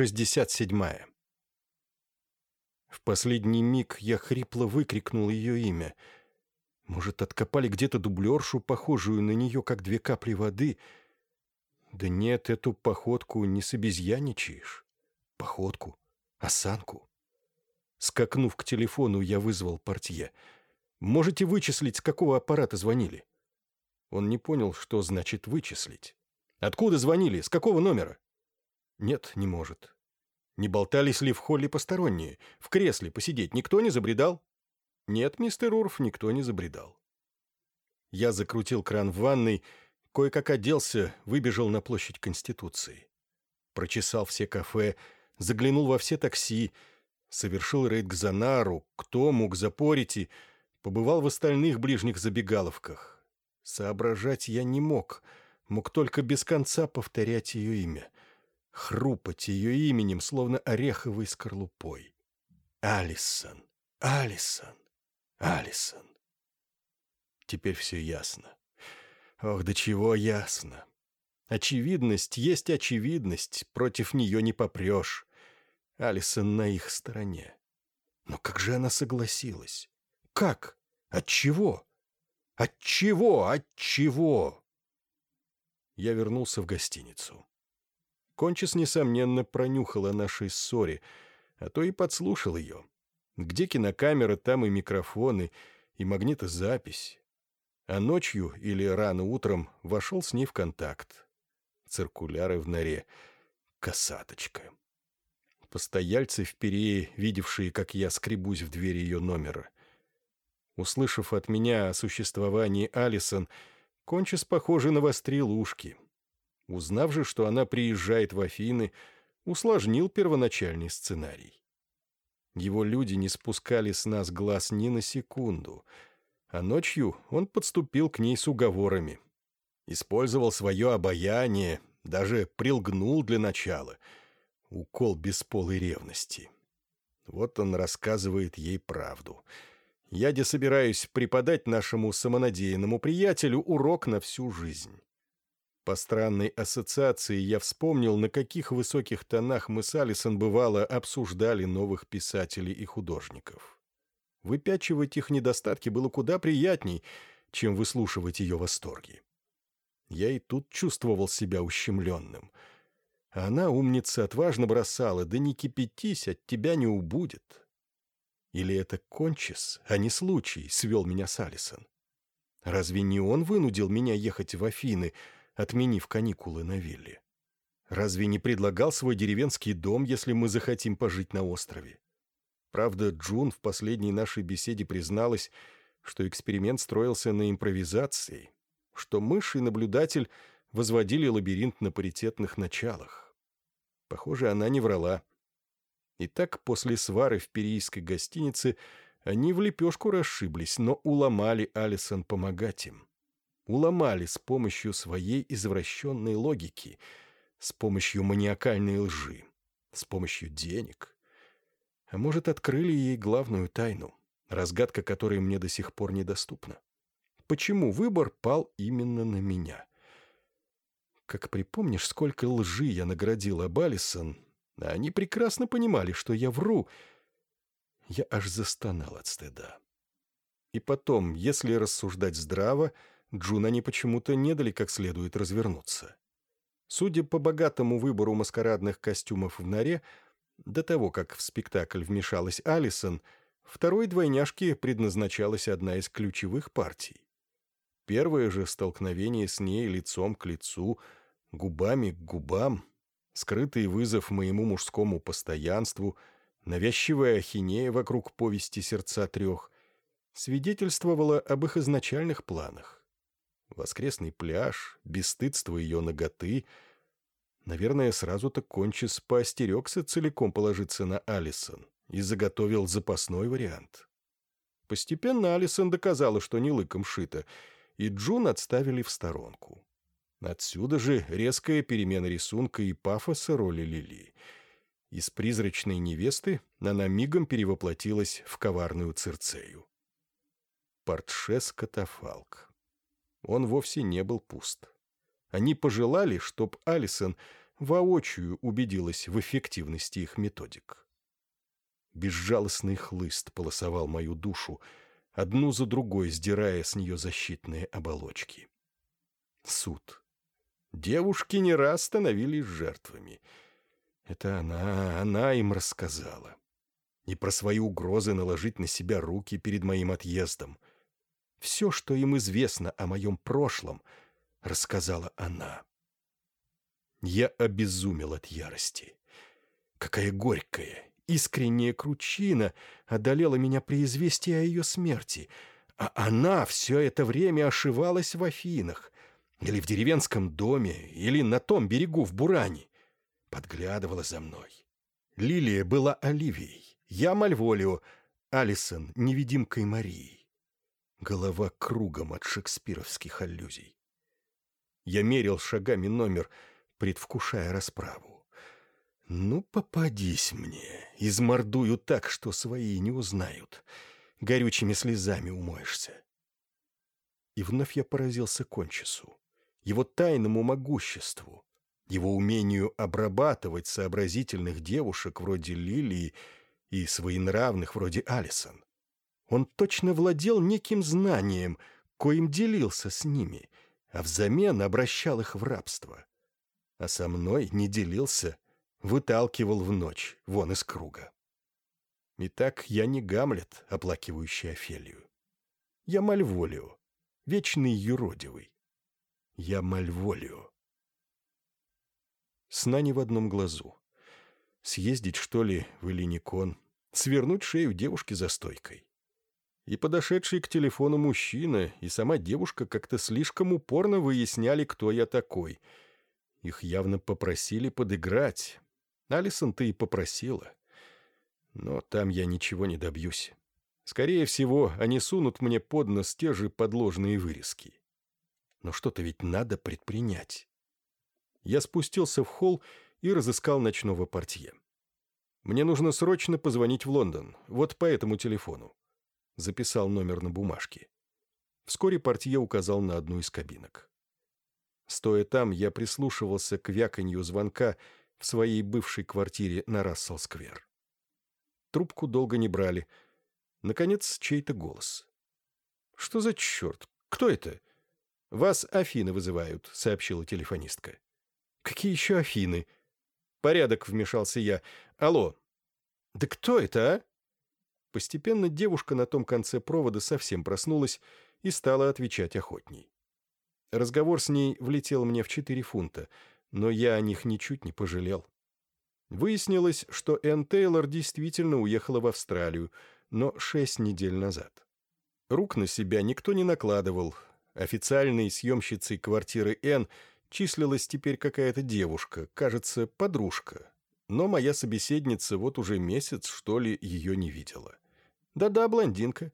67. В последний миг я хрипло выкрикнул ее имя. Может, откопали где-то дублершу, похожую на нее, как две капли воды? Да нет, эту походку не собезьяничаешь. Походку, осанку. Скакнув к телефону, я вызвал портье. «Можете вычислить, с какого аппарата звонили?» Он не понял, что значит «вычислить». «Откуда звонили? С какого номера?» Нет, не может. Не болтались ли в холле посторонние? В кресле посидеть никто не забредал? Нет, мистер Урф, никто не забредал. Я закрутил кран в ванной, кое-как оделся, выбежал на площадь Конституции. Прочесал все кафе, заглянул во все такси, совершил рейд к Занару, к Тому, к Запорити, побывал в остальных ближних забегаловках. Соображать я не мог, мог только без конца повторять ее имя — хрупать ее именем, словно ореховой скорлупой. Алисон, Алисон, Алисон. Теперь все ясно. Ох, до чего ясно. Очевидность есть очевидность, против нее не попрешь. Алисон на их стороне. Но как же она согласилась? Как? От чего? От чего? От чего? Я вернулся в гостиницу. Кончис, несомненно, пронюхал о нашей ссоре, а то и подслушал ее. Где кинокамера, там и микрофоны, и магнитозапись. А ночью или рано утром вошел с ней в контакт. Циркуляры в норе. Косаточка. Постояльцы в Перее, видевшие, как я скребусь в дверь ее номера. Услышав от меня о существовании Алисон, Кончис, похоже, навострил ушки — Узнав же, что она приезжает в Афины, усложнил первоначальный сценарий. Его люди не спускали с нас глаз ни на секунду, а ночью он подступил к ней с уговорами. Использовал свое обаяние, даже прилгнул для начала. Укол бесполой ревности. Вот он рассказывает ей правду. Я де собираюсь преподать нашему самонадеянному приятелю урок на всю жизнь. По странной ассоциации я вспомнил, на каких высоких тонах мы с Алисон бывало обсуждали новых писателей и художников. Выпячивать их недостатки было куда приятней, чем выслушивать ее восторги. Я и тут чувствовал себя ущемленным. Она, умница, отважно бросала, да не кипятись, от тебя не убудет. Или это кончис, а не случай, свел меня с Алисон? Разве не он вынудил меня ехать в Афины, — отменив каникулы на вилле. Разве не предлагал свой деревенский дом, если мы захотим пожить на острове? Правда, Джун в последней нашей беседе призналась, что эксперимент строился на импровизации, что мышь и наблюдатель возводили лабиринт на паритетных началах. Похоже, она не врала. И так после свары в перийской гостинице они в лепешку расшиблись, но уломали Алисон помогать им уломали с помощью своей извращенной логики, с помощью маниакальной лжи, с помощью денег. А может, открыли ей главную тайну, разгадка которой мне до сих пор недоступна. Почему выбор пал именно на меня? Как припомнишь, сколько лжи я наградил об Алисон, а они прекрасно понимали, что я вру. Я аж застонал от стыда. И потом, если рассуждать здраво, Джун они почему-то не дали как следует развернуться. Судя по богатому выбору маскарадных костюмов в норе, до того, как в спектакль вмешалась Алисон, второй двойняшке предназначалась одна из ключевых партий. Первое же столкновение с ней лицом к лицу, губами к губам, скрытый вызов моему мужскому постоянству, навязчивая ахинея вокруг повести «Сердца трех» свидетельствовала об их изначальных планах. Воскресный пляж, бесстыдство ее ноготы. Наверное, сразу-то Кончис поостерегся целиком положиться на Алисон и заготовил запасной вариант. Постепенно Алисон доказала, что не лыком шито, и Джун отставили в сторонку. Отсюда же резкая перемена рисунка и пафоса роли Лили. Из призрачной невесты она мигом перевоплотилась в коварную Цирцею. Портшес-катафалк он вовсе не был пуст. Они пожелали, чтоб Алисон воочию убедилась в эффективности их методик. Безжалостный хлыст полосовал мою душу, одну за другой сдирая с нее защитные оболочки. Суд. Девушки не раз становились жертвами. Это она, она им рассказала. И про свои угрозы наложить на себя руки перед моим отъездом. Все, что им известно о моем прошлом, рассказала она. Я обезумел от ярости. Какая горькая, искренняя кручина одолела меня при известии о ее смерти, а она все это время ошивалась в Афинах, или в деревенском доме, или на том берегу в Буране. Подглядывала за мной. Лилия была Оливией, я Мальволио, Алисон — невидимкой Марии. Голова кругом от шекспировских аллюзий. Я мерил шагами номер, предвкушая расправу. «Ну, попадись мне, измордую так, что свои не узнают. Горючими слезами умоешься». И вновь я поразился кончису, его тайному могуществу, его умению обрабатывать сообразительных девушек вроде Лилии и своенравных вроде Алисон. Он точно владел неким знанием, коим делился с ними, а взамен обращал их в рабство. А со мной не делился — выталкивал в ночь, вон из круга. Итак, я не Гамлет, оплакивающий Офелию. Я Мальволио, вечный юродивый. Я Мальволио. Сна не в одном глазу. Съездить, что ли, в Элиникон, свернуть шею девушки за стойкой. И подошедший к телефону мужчина, и сама девушка как-то слишком упорно выясняли, кто я такой. Их явно попросили подыграть, Алисон-то и попросила. Но там я ничего не добьюсь. Скорее всего, они сунут мне под нос те же подложные вырезки. Но что-то ведь надо предпринять. Я спустился в холл и разыскал ночного портье. Мне нужно срочно позвонить в Лондон, вот по этому телефону. Записал номер на бумажке. Вскоре портье указал на одну из кабинок. Стоя там, я прислушивался к вяканью звонка в своей бывшей квартире на Рассел-сквер. Трубку долго не брали. Наконец, чей-то голос. «Что за черт? Кто это?» «Вас Афины вызывают», — сообщила телефонистка. «Какие еще Афины?» «Порядок», — вмешался я. «Алло». «Да кто это, а?» Постепенно девушка на том конце провода совсем проснулась и стала отвечать охотней. Разговор с ней влетел мне в четыре фунта — но я о них ничуть не пожалел. Выяснилось, что Энн Тейлор действительно уехала в Австралию, но шесть недель назад. Рук на себя никто не накладывал. Официальной съемщицей квартиры Энн числилась теперь какая-то девушка, кажется, подружка. Но моя собеседница вот уже месяц, что ли, ее не видела. Да-да, блондинка.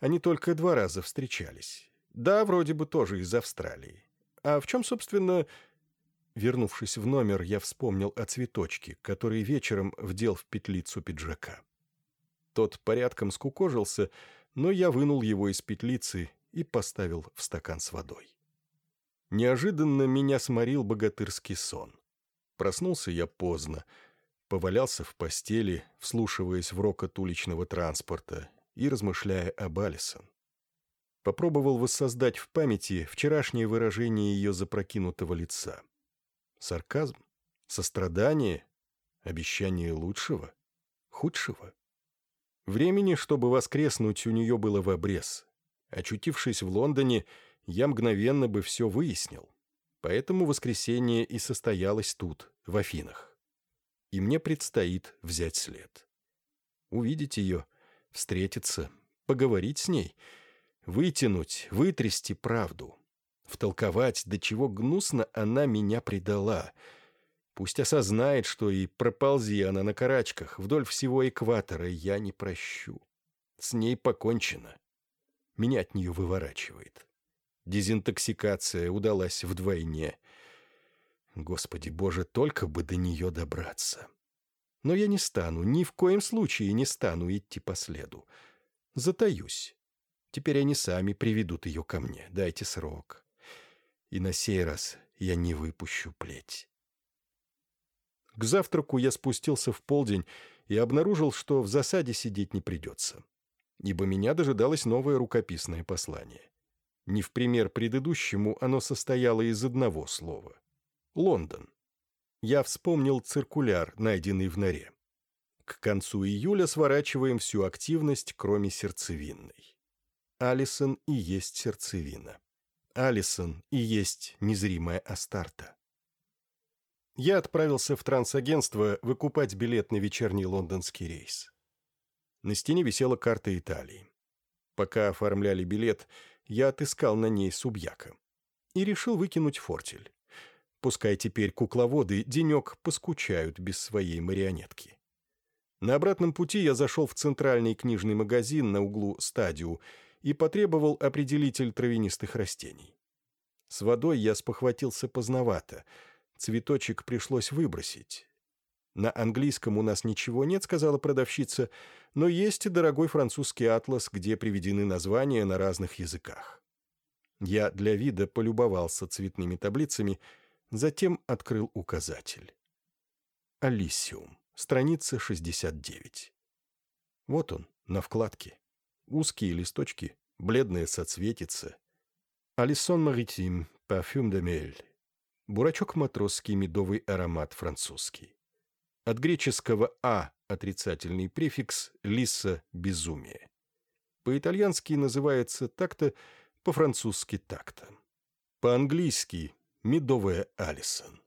Они только два раза встречались. Да, вроде бы тоже из Австралии. А в чем, собственно, Вернувшись в номер, я вспомнил о цветочке, который вечером вдел в петлицу пиджака. Тот порядком скукожился, но я вынул его из петлицы и поставил в стакан с водой. Неожиданно меня сморил богатырский сон. Проснулся я поздно, повалялся в постели, вслушиваясь в рокот уличного транспорта и размышляя об Алисон. Попробовал воссоздать в памяти вчерашнее выражение ее запрокинутого лица — Сарказм? Сострадание? Обещание лучшего? Худшего? Времени, чтобы воскреснуть, у нее было в обрез. Очутившись в Лондоне, я мгновенно бы все выяснил. Поэтому воскресенье и состоялось тут, в Афинах. И мне предстоит взять след. Увидеть ее, встретиться, поговорить с ней, вытянуть, вытрясти правду втолковать, до чего гнусно она меня предала. Пусть осознает, что и проползи она на карачках вдоль всего экватора, я не прощу. С ней покончено. Меня от нее выворачивает. Дезинтоксикация удалась вдвойне. Господи боже, только бы до нее добраться. Но я не стану, ни в коем случае не стану идти по следу. Затаюсь. Теперь они сами приведут ее ко мне. Дайте срок и на сей раз я не выпущу плеть. К завтраку я спустился в полдень и обнаружил, что в засаде сидеть не придется. Ибо меня дожидалось новое рукописное послание. Не в пример предыдущему оно состояло из одного слова. Лондон. Я вспомнил циркуляр, найденный в норе. К концу июля сворачиваем всю активность, кроме сердцевинной. Алисон и есть сердцевина. Алисон и есть незримая Астарта. Я отправился в трансагентство выкупать билет на вечерний лондонский рейс. На стене висела карта Италии. Пока оформляли билет, я отыскал на ней субьяка. И решил выкинуть фортель. Пускай теперь кукловоды денек поскучают без своей марионетки. На обратном пути я зашел в центральный книжный магазин на углу «Стадиу» и потребовал определитель травянистых растений. С водой я спохватился поздновато — Цветочек пришлось выбросить. «На английском у нас ничего нет», — сказала продавщица, «но есть дорогой французский атлас, где приведены названия на разных языках». Я для вида полюбовался цветными таблицами, затем открыл указатель. «Алисиум», страница 69. Вот он, на вкладке. Узкие листочки, бледная соцветица. «Алисон Маритим, парфюм де мель». Бурачок матросский, медовый аромат французский. От греческого «а» отрицательный префикс «лиса» — безумие. По-итальянски называется так-то, по-французски так-то. По-английски — медовая Алисон.